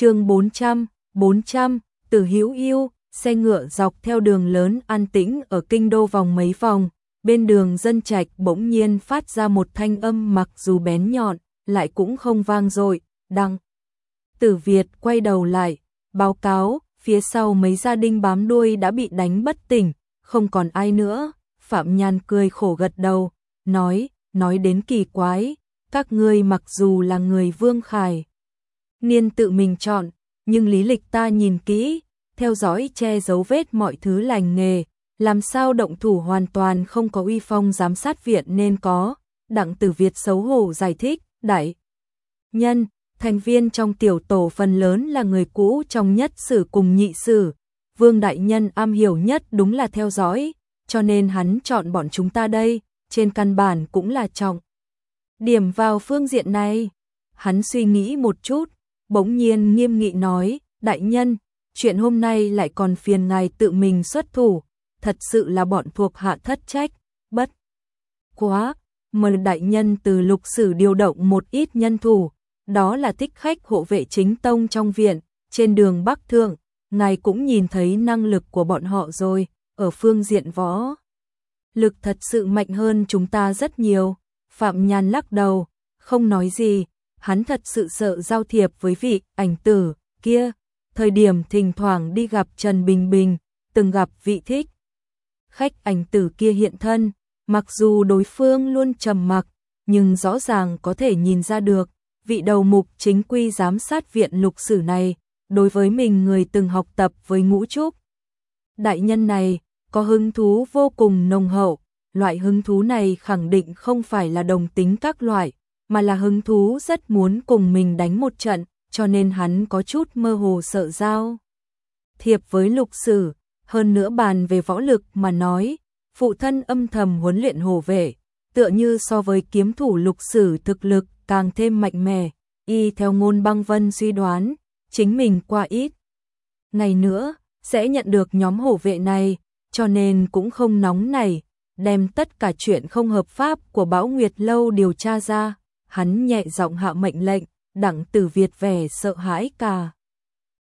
chương 400, 400, từ hữu yêu, xe ngựa dọc theo đường lớn an tĩnh ở kinh đô vòng mấy vòng, bên đường dân trạch bỗng nhiên phát ra một thanh âm mặc dù bén nhọn, lại cũng không vang dội, đăng. Tử Việt quay đầu lại, báo cáo, phía sau mấy gia đình bám đuôi đã bị đánh bất tỉnh, không còn ai nữa. Phạm Nhan cười khổ gật đầu, nói, nói đến kỳ quái, các ngươi mặc dù là người vương khải. Niên tự mình chọn, nhưng lý lịch ta nhìn kỹ, theo dõi che giấu vết mọi thứ lành nghề, làm sao động thủ hoàn toàn không có uy phong giám sát viện nên có. Đặng tử Việt xấu hổ giải thích, đại nhân, thành viên trong tiểu tổ phần lớn là người cũ trong nhất sử cùng nhị sử. Vương Đại Nhân am hiểu nhất đúng là theo dõi, cho nên hắn chọn bọn chúng ta đây, trên căn bản cũng là trọng. Điểm vào phương diện này, hắn suy nghĩ một chút, bỗng nhiên nghiêm nghị nói, Đại Nhân, chuyện hôm nay lại còn phiền ngài tự mình xuất thủ, thật sự là bọn thuộc hạ thất trách, bất. Quá, mời Đại Nhân từ lục sử điều động một ít nhân thủ, đó là thích khách hộ vệ chính tông trong viện, trên đường Bắc Thượng, ngài cũng nhìn thấy năng lực của bọn họ rồi, ở phương diện võ. Lực thật sự mạnh hơn chúng ta rất nhiều, Phạm Nhan lắc đầu, không nói gì, hắn thật sự sợ giao thiệp với vị ảnh tử kia, thời điểm thỉnh thoảng đi gặp Trần Bình Bình, từng gặp vị thích. Khách ảnh tử kia hiện thân, mặc dù đối phương luôn trầm mặc, nhưng rõ ràng có thể nhìn ra được, vị đầu mục chính quy giám sát viện lục sử này, đối với mình người từng học tập với ngũ trúc. Đại nhân này, có hứng thú vô cùng nồng hậu, loại hứng thú này khẳng định không phải là đồng tính các loại, mà là hứng thú rất muốn cùng mình đánh một trận, cho nên hắn có chút mơ hồ sợ giao. Thiệp với lục sử, hơn nữa bàn về võ lực mà nói, phụ thân âm thầm huấn luyện hồ vệ, tựa như so với kiếm thủ lục sử thực lực càng thêm mạnh mẽ, y theo ngôn băng vân suy đoán, chính mình qua ít. Ngày nữa, sẽ nhận được nhóm hổ vệ này, cho nên cũng không nóng này, đem tất cả chuyện không hợp pháp của Bão Nguyệt Lâu điều tra ra, hắn nhẹ giọng hạ mệnh lệnh, đặng tử Việt vẻ sợ hãi cả.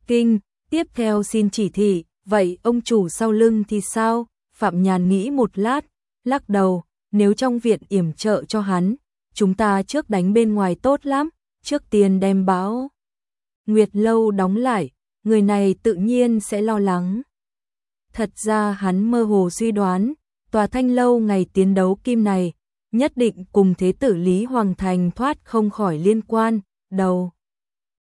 Kinh, tiếp theo xin chỉ thị, vậy ông chủ sau lưng thì sao? Phạm Nhàn nghĩ một lát, lắc đầu, nếu trong viện yểm trợ cho hắn, chúng ta trước đánh bên ngoài tốt lắm, trước tiên đem báo. Nguyệt Lâu đóng lại, người này tự nhiên sẽ lo lắng. Thật ra hắn mơ hồ suy đoán, tòa thanh lâu ngày tiến đấu kim này, nhất định cùng thế tử Lý Hoàng Thành thoát không khỏi liên quan, đầu.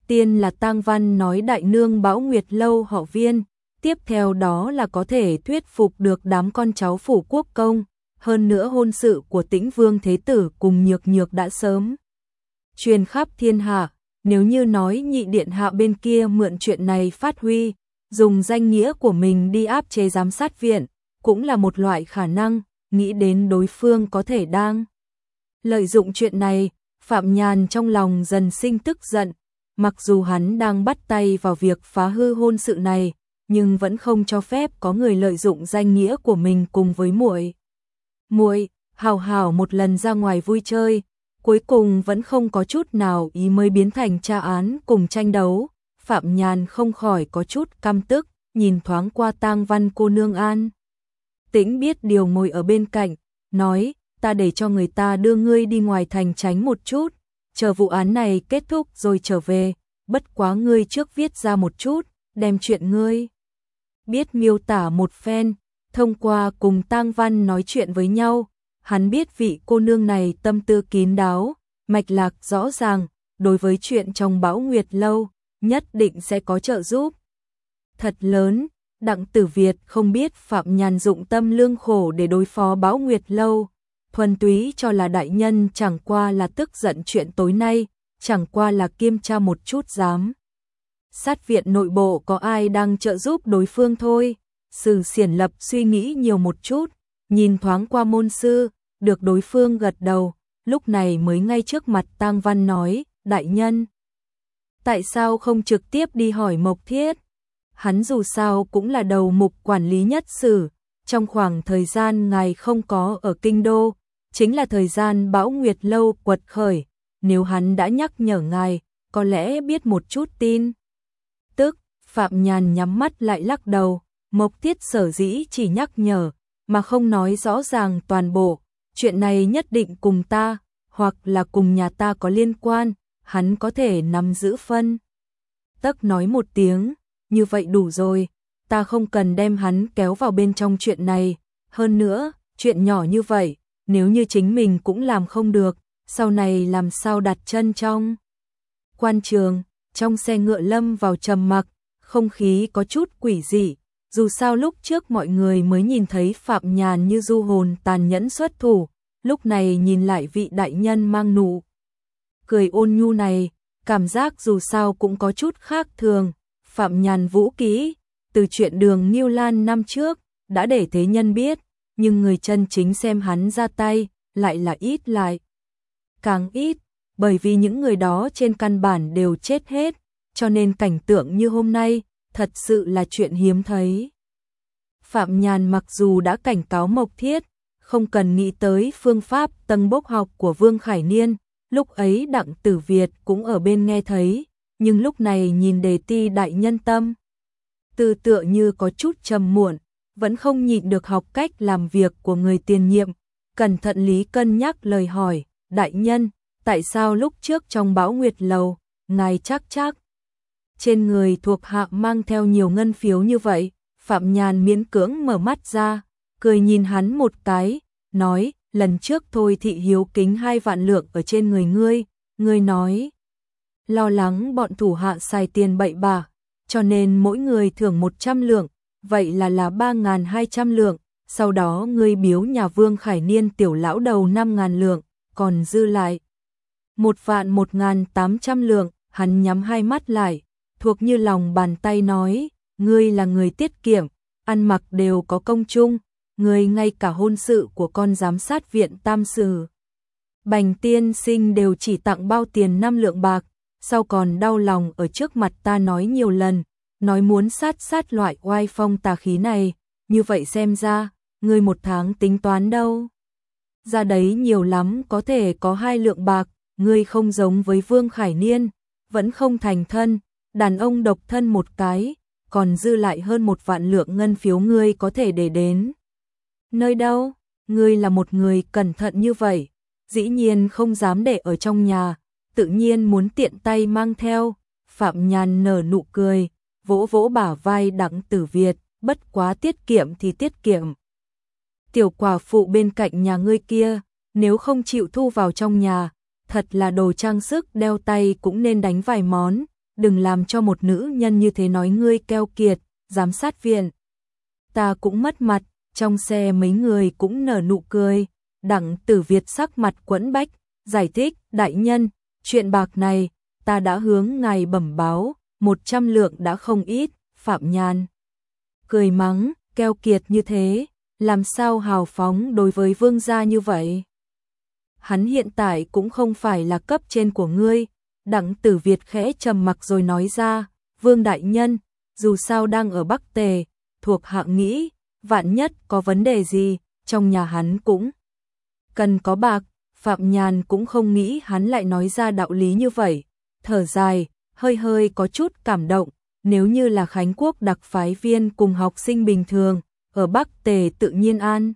Tiên là tang Văn nói đại nương bão Nguyệt Lâu họ viên, tiếp theo đó là có thể thuyết phục được đám con cháu phủ quốc công, hơn nữa hôn sự của tĩnh vương thế tử cùng nhược nhược đã sớm. Truyền khắp thiên hạ, nếu như nói nhị điện hạ bên kia mượn chuyện này phát huy, dùng danh nghĩa của mình đi áp chế giám sát viện, cũng là một loại khả năng, nghĩ đến đối phương có thể đang. Lợi dụng chuyện này, Phạm Nhàn trong lòng dần sinh tức giận, mặc dù hắn đang bắt tay vào việc phá hư hôn sự này, nhưng vẫn không cho phép có người lợi dụng danh nghĩa của mình cùng với muội. Muội, hào hào một lần ra ngoài vui chơi, cuối cùng vẫn không có chút nào ý mới biến thành tra án cùng tranh đấu. Phạm Nhàn không khỏi có chút căm tức, nhìn thoáng qua tang văn cô nương an. Tĩnh biết điều ngồi ở bên cạnh, nói, ta để cho người ta đưa ngươi đi ngoài thành tránh một chút, chờ vụ án này kết thúc rồi trở về, bất quá ngươi trước viết ra một chút, đem chuyện ngươi. Biết miêu tả một phen, thông qua cùng tang văn nói chuyện với nhau, hắn biết vị cô nương này tâm tư kín đáo, mạch lạc rõ ràng, đối với chuyện trong bão nguyệt lâu, nhất định sẽ có trợ giúp. Thật lớn, đặng tử Việt không biết Phạm Nhàn dụng tâm lương khổ để đối phó bão nguyệt lâu, thuần túy cho là đại nhân chẳng qua là tức giận chuyện tối nay, chẳng qua là kiêm tra một chút dám. Sát viện nội bộ có ai đang trợ giúp đối phương thôi, sử xiển lập suy nghĩ nhiều một chút, nhìn thoáng qua môn sư, được đối phương gật đầu, lúc này mới ngay trước mặt tang văn nói, đại nhân. Tại sao không trực tiếp đi hỏi Mộc Thiết? Hắn dù sao cũng là đầu mục quản lý nhất sử, trong khoảng thời gian ngài không có ở kinh đô, chính là thời gian bão nguyệt lâu quật khởi, nếu hắn đã nhắc nhở ngài, có lẽ biết một chút tin. tức, Phạm Nhàn nhắm mắt lại lắc đầu, Mộc Thiết sở dĩ chỉ nhắc nhở, mà không nói rõ ràng toàn bộ, chuyện này nhất định cùng ta, hoặc là cùng nhà ta có liên quan, hắn có thể nắm giữ phân. Tắc nói một tiếng, như vậy đủ rồi, ta không cần đem hắn kéo vào bên trong chuyện này, hơn nữa, chuyện nhỏ như vậy, nếu như chính mình cũng làm không được, sau này làm sao đặt chân trong. Quan trường, trong xe ngựa lâm vào trầm mặc, không khí có chút quỷ dị, dù sao lúc trước mọi người mới nhìn thấy Phạm Nhàn như du hồn tàn nhẫn xuất thủ, lúc này nhìn lại vị đại nhân mang nụ. Cười ôn nhu này, cảm giác dù sao cũng có chút khác thường, Phạm Nhàn vũ kỹ, từ chuyện đường Miêu Lan năm trước, đã để thế nhân biết, nhưng người chân chính xem hắn ra tay, lại là ít lại. Càng ít, bởi vì những người đó trên căn bản đều chết hết, cho nên cảnh tượng như hôm nay, thật sự là chuyện hiếm thấy. Phạm Nhàn mặc dù đã cảnh cáo Mộc Thiết, không cần nghĩ tới phương pháp tầng bốc học của Vương Khải Niên, lúc ấy Đặng Tử Việt cũng ở bên nghe thấy, nhưng lúc này nhìn đề ti đại nhân tâm. Từ tựa như có chút trầm muộn, vẫn không nhịn được học cách làm việc của người tiền nhiệm, cẩn thận lý cân nhắc lời hỏi, đại nhân, tại sao lúc trước trong bão nguyệt lầu, ngài chắc chắc. Trên người thuộc hạ mang theo nhiều ngân phiếu như vậy, Phạm Nhàn miễn cưỡng mở mắt ra, cười nhìn hắn một cái, nói, lần trước thôi thị hiếu kính hai vạn lượng ở trên người ngươi, ngươi nói. Lo lắng bọn thủ hạ xài tiền bậy bạ, cho nên mỗi người thưởng 100 lượng, vậy là là 3.200 lượng, sau đó ngươi biếu nhà vương Khải Niên tiểu lão đầu 5.000 lượng, còn dư lại. Một vạn 1.800 lượng, hắn nhắm hai mắt lại, thuộc như lòng bàn tay nói, ngươi là người tiết kiệm, ăn mặc đều có công chung, ngươi ngay cả hôn sự của con giám sát viện tam sử. Bành tiên sinh đều chỉ tặng bao tiền năm lượng bạc, sau còn đau lòng ở trước mặt ta nói nhiều lần, nói muốn sát sát loại oai phong tà khí này, như vậy xem ra, ngươi một tháng tính toán đâu. Ra đấy nhiều lắm có thể có hai lượng bạc, ngươi không giống với Vương Khải Niên, vẫn không thành thân, đàn ông độc thân một cái, còn dư lại hơn một vạn lượng ngân phiếu ngươi có thể để đến. Nơi đâu? Ngươi là một người cẩn thận như vậy, dĩ nhiên không dám để ở trong nhà, tự nhiên muốn tiện tay mang theo. Phạm Nhàn nở nụ cười, vỗ vỗ bả vai đặng tử Việt, bất quá tiết kiệm thì tiết kiệm. Tiểu quả phụ bên cạnh nhà ngươi kia, nếu không chịu thu vào trong nhà, thật là đồ trang sức đeo tay cũng nên đánh vài món, đừng làm cho một nữ nhân như thế nói ngươi keo kiệt, giám sát viện. Ta cũng mất mặt, trong xe mấy người cũng nở nụ cười, đặng tử Việt sắc mặt quẫn bách, giải thích, đại nhân, chuyện bạc này, ta đã hướng ngài bẩm báo, một trăm lượng đã không ít, phạm nhan. Cười mắng, keo kiệt như thế, làm sao hào phóng đối với vương gia như vậy? Hắn hiện tại cũng không phải là cấp trên của ngươi, Đặng tử Việt khẽ trầm mặc rồi nói ra, Vương Đại Nhân, dù sao đang ở Bắc Tề, thuộc hạng nghĩ, vạn nhất có vấn đề gì, trong nhà hắn cũng cần có bạc, Phạm Nhàn cũng không nghĩ hắn lại nói ra đạo lý như vậy, thở dài, hơi hơi có chút cảm động, nếu như là Khánh Quốc đặc phái viên cùng học sinh bình thường, ở Bắc Tề tự nhiên an.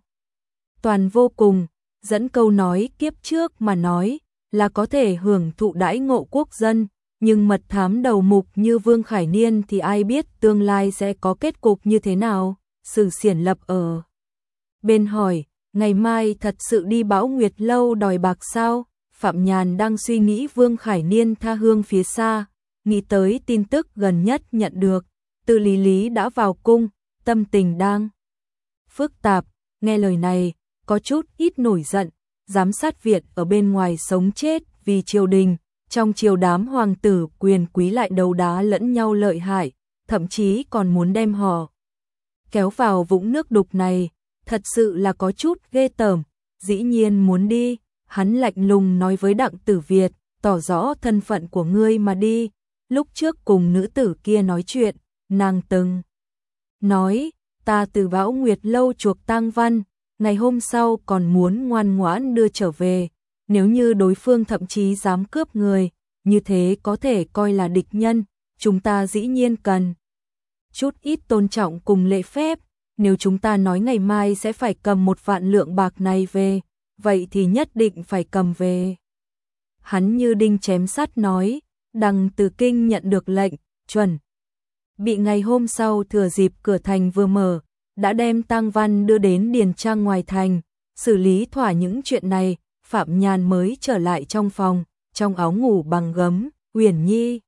Toàn vô cùng, dẫn câu nói kiếp trước mà nói, là có thể hưởng thụ đãi ngộ quốc dân, nhưng mật thám đầu mục như Vương Khải Niên thì ai biết tương lai sẽ có kết cục như thế nào, sử xiển lập ở. Bên hỏi, ngày mai thật sự đi bão nguyệt lâu đòi bạc sao? Phạm Nhàn đang suy nghĩ Vương Khải Niên tha hương phía xa, nghĩ tới tin tức gần nhất nhận được, từ lý lý đã vào cung, tâm tình đang phức tạp, nghe lời này, có chút ít nổi giận, giám sát Việt ở bên ngoài sống chết vì triều đình, trong triều đám hoàng tử quyền quý lại đấu đá lẫn nhau lợi hại, thậm chí còn muốn đem họ kéo vào vũng nước đục này, thật sự là có chút ghê tởm, dĩ nhiên muốn đi, hắn lạnh lùng nói với đặng tử Việt, tỏ rõ thân phận của ngươi mà đi, lúc trước cùng nữ tử kia nói chuyện, nàng từng nói, ta từ bão nguyệt lâu chuộc tang văn, ngày hôm sau còn muốn ngoan ngoãn đưa trở về, nếu như đối phương thậm chí dám cướp người, như thế có thể coi là địch nhân, chúng ta dĩ nhiên cần chút ít tôn trọng cùng lễ phép, nếu chúng ta nói ngày mai sẽ phải cầm một vạn lượng bạc này về, vậy thì nhất định phải cầm về. Hắn như đinh chém sắt nói, đằng từ kinh nhận được lệnh, chuẩn. Bị ngày hôm sau thừa dịp cửa thành vừa mở, đã đem tang văn đưa đến Điền Trang ngoài thành, xử lý thỏa những chuyện này, Phạm Nhàn mới trở lại trong phòng, trong áo ngủ bằng gấm, Uyển Nhi.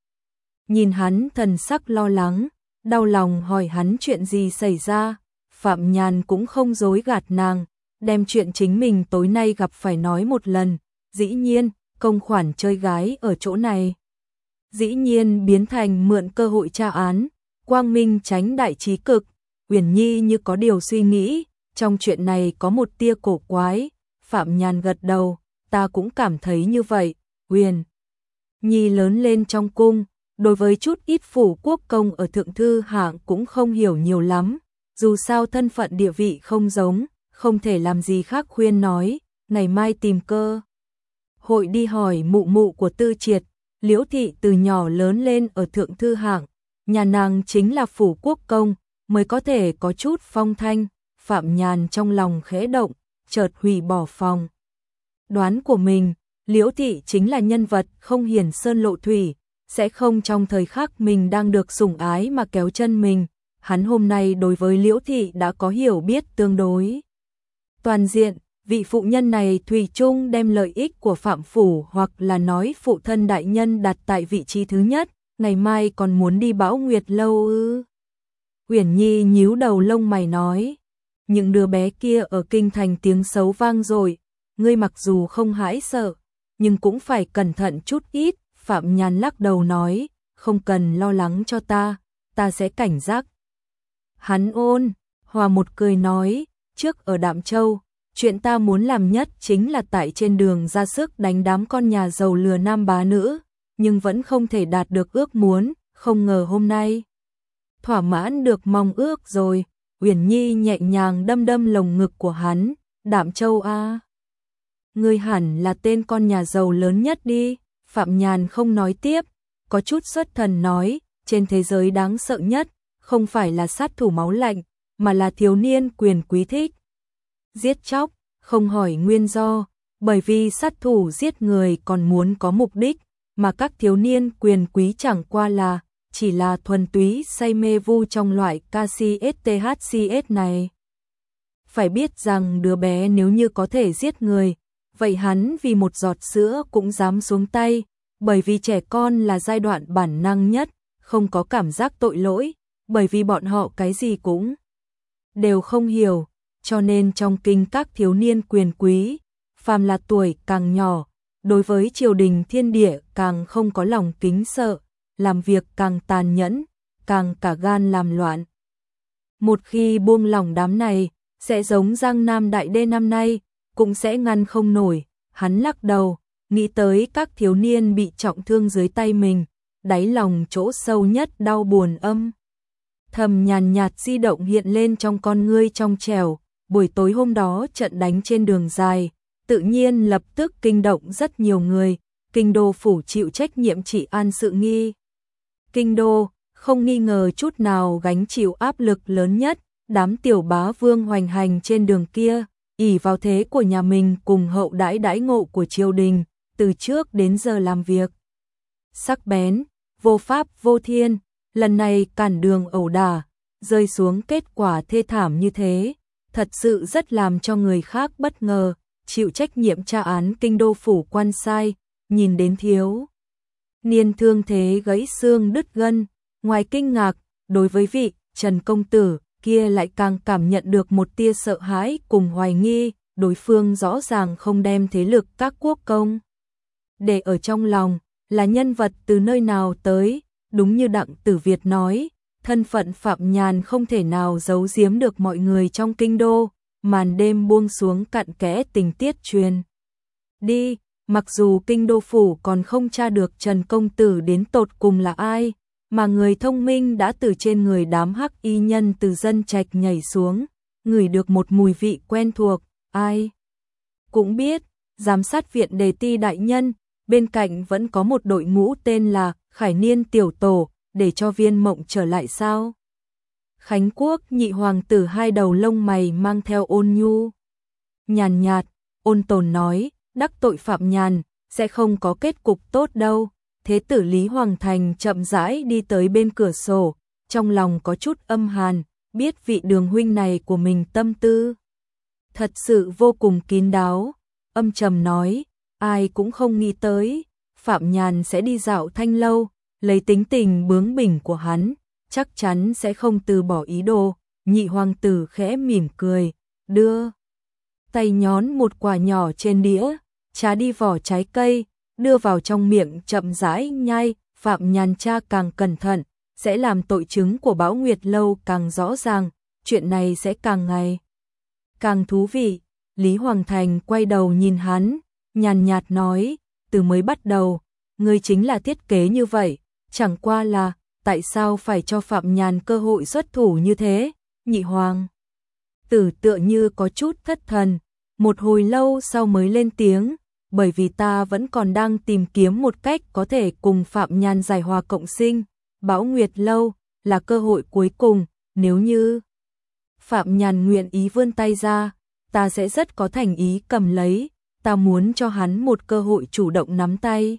Nhìn hắn thần sắc lo lắng, đau lòng hỏi hắn chuyện gì xảy ra, Phạm Nhàn cũng không dối gạt nàng, đem chuyện chính mình tối nay gặp phải nói một lần, dĩ nhiên, công khoản chơi gái ở chỗ này. Dĩ nhiên biến thành mượn cơ hội tra án, quang minh tránh đại trí cực, Uyển Nhi như có điều suy nghĩ, trong chuyện này có một tia cổ quái, Phạm Nhàn gật đầu, ta cũng cảm thấy như vậy, Uyển. Nhi lớn lên trong cung, đối với chút ít phủ quốc công ở thượng thư hạng cũng không hiểu nhiều lắm, dù sao thân phận địa vị không giống, không thể làm gì khác khuyên nói, ngày mai tìm cơ. Hội đi hỏi mụ mụ của tư triệt, liễu thị từ nhỏ lớn lên ở thượng thư hạng, nhà nàng chính là phủ quốc công, mới có thể có chút phong thanh, phạm nhàn trong lòng khẽ động, chợt hủy bỏ phòng. Đoán của mình, liễu thị chính là nhân vật không hiển sơn lộ thủy, sẽ không trong thời khắc mình đang được sủng ái mà kéo chân mình. Hắn hôm nay đối với Liễu Thị đã có hiểu biết tương đối. Toàn diện, vị phụ nhân này Thùy chung đem lợi ích của Phạm Phủ hoặc là nói phụ thân đại nhân đặt tại vị trí thứ nhất, ngày mai còn muốn đi bão nguyệt lâu ư. Uyển Nhi nhíu đầu lông mày nói, những đứa bé kia ở kinh thành tiếng xấu vang rồi, ngươi mặc dù không hãi sợ, nhưng cũng phải cẩn thận chút ít, Phạm Nhan lắc đầu nói, không cần lo lắng cho ta, ta sẽ cảnh giác. Hắn ôn, hòa một cười nói, trước ở Đạm Châu, chuyện ta muốn làm nhất chính là tại trên đường ra sức đánh đám con nhà giàu lừa nam bá nữ, nhưng vẫn không thể đạt được ước muốn, không ngờ hôm nay. Thỏa mãn được mong ước rồi, Uyển Nhi nhẹ nhàng đâm đâm lồng ngực của hắn, Đạm Châu a. Ngươi hẳn là tên con nhà giàu lớn nhất đi. Phạm Nhàn không nói tiếp, có chút xuất thần nói, trên thế giới đáng sợ nhất, không phải là sát thủ máu lạnh, mà là thiếu niên quyền quý thích. Giết chóc, không hỏi nguyên do, bởi vì sát thủ giết người còn muốn có mục đích, mà các thiếu niên quyền quý chẳng qua là, chỉ là thuần túy say mê vu trong loại KCSTHCS này. Phải biết rằng đứa bé nếu như có thể giết người, vậy hắn vì một giọt sữa cũng dám xuống tay, bởi vì trẻ con là giai đoạn bản năng nhất, không có cảm giác tội lỗi, bởi vì bọn họ cái gì cũng đều không hiểu, cho nên trong kinh các thiếu niên quyền quý, phàm là tuổi càng nhỏ, đối với triều đình thiên địa càng không có lòng kính sợ, làm việc càng tàn nhẫn, càng cả gan làm loạn. Một khi buông lỏng đám này, sẽ giống Giang Nam Đại Đê năm nay, cũng sẽ ngăn không nổi, hắn lắc đầu, nghĩ tới các thiếu niên bị trọng thương dưới tay mình, đáy lòng chỗ sâu nhất đau buồn âm. Thầm nhàn nhạt di động hiện lên trong con ngươi trong trèo, buổi tối hôm đó trận đánh trên đường dài, tự nhiên lập tức kinh động rất nhiều người, kinh đô phủ chịu trách nhiệm trị an sự nghi. Kinh đô, không nghi ngờ chút nào gánh chịu áp lực lớn nhất, đám tiểu bá vương hoành hành trên đường kia, ỉ vào thế của nhà mình cùng hậu đãi đãi ngộ của triều đình, từ trước đến giờ làm việc. Sắc bén, vô pháp vô thiên, lần này cản đường ẩu đả, rơi xuống kết quả thê thảm như thế, thật sự rất làm cho người khác bất ngờ, chịu trách nhiệm tra án kinh đô phủ quan sai, nhìn đến thiếu. Niên thương thế gãy xương đứt gân, ngoài kinh ngạc, đối với vị Trần Công Tử, kia lại càng cảm nhận được một tia sợ hãi cùng hoài nghi, đối phương rõ ràng không đem thế lực các quốc công. Để ở trong lòng, là nhân vật từ nơi nào tới, đúng như Đặng Tử Việt nói, thân phận Phạm Nhàn không thể nào giấu giếm được mọi người trong kinh đô, màn đêm buông xuống cặn kẽ tình tiết truyền. Đi, mặc dù kinh đô phủ còn không tra được Trần Công Tử đến tột cùng là ai, mà người thông minh đã từ trên người đám hắc y nhân từ dân trạch nhảy xuống, ngửi được một mùi vị quen thuộc, ai cũng biết, giám sát viện đề ti đại nhân, bên cạnh vẫn có một đội ngũ tên là Khải Niên Tiểu Tổ, để cho viên mộng trở lại sao? Khánh Quốc nhị hoàng tử hai đầu lông mày mang theo ôn nhu. Nhàn nhạt, ôn tồn nói, đắc tội phạm nhàn, sẽ không có kết cục tốt đâu. Thế tử Lý Hoàng Thành chậm rãi đi tới bên cửa sổ, trong lòng có chút âm hàn, biết vị đường huynh này của mình tâm tư. Thật sự vô cùng kín đáo, âm trầm nói, ai cũng không nghĩ tới, Phạm Nhàn sẽ đi dạo thanh lâu, lấy tính tình bướng bỉnh của hắn, chắc chắn sẽ không từ bỏ ý đồ, nhị hoàng tử khẽ mỉm cười, đưa tay nhón một quả nhỏ trên đĩa, trá đi vỏ trái cây, đưa vào trong miệng chậm rãi nhai, Phạm Nhàn cha càng cẩn thận, sẽ làm tội chứng của Bão Nguyệt Lâu càng rõ ràng, chuyện này sẽ càng ngày càng thú vị. Lý Hoàng Thành quay đầu nhìn hắn, nhàn nhạt nói, từ mới bắt đầu, ngươi chính là thiết kế như vậy, chẳng qua là, tại sao phải cho Phạm Nhàn cơ hội xuất thủ như thế, nhị hoàng. Tử tựa như có chút thất thần, một hồi lâu sau mới lên tiếng, bởi vì ta vẫn còn đang tìm kiếm một cách có thể cùng Phạm Nhàn giải hòa cộng sinh, Bão Nguyệt Lâu là cơ hội cuối cùng, nếu như Phạm Nhàn nguyện ý vươn tay ra, ta sẽ rất có thành ý cầm lấy, ta muốn cho hắn một cơ hội chủ động nắm tay.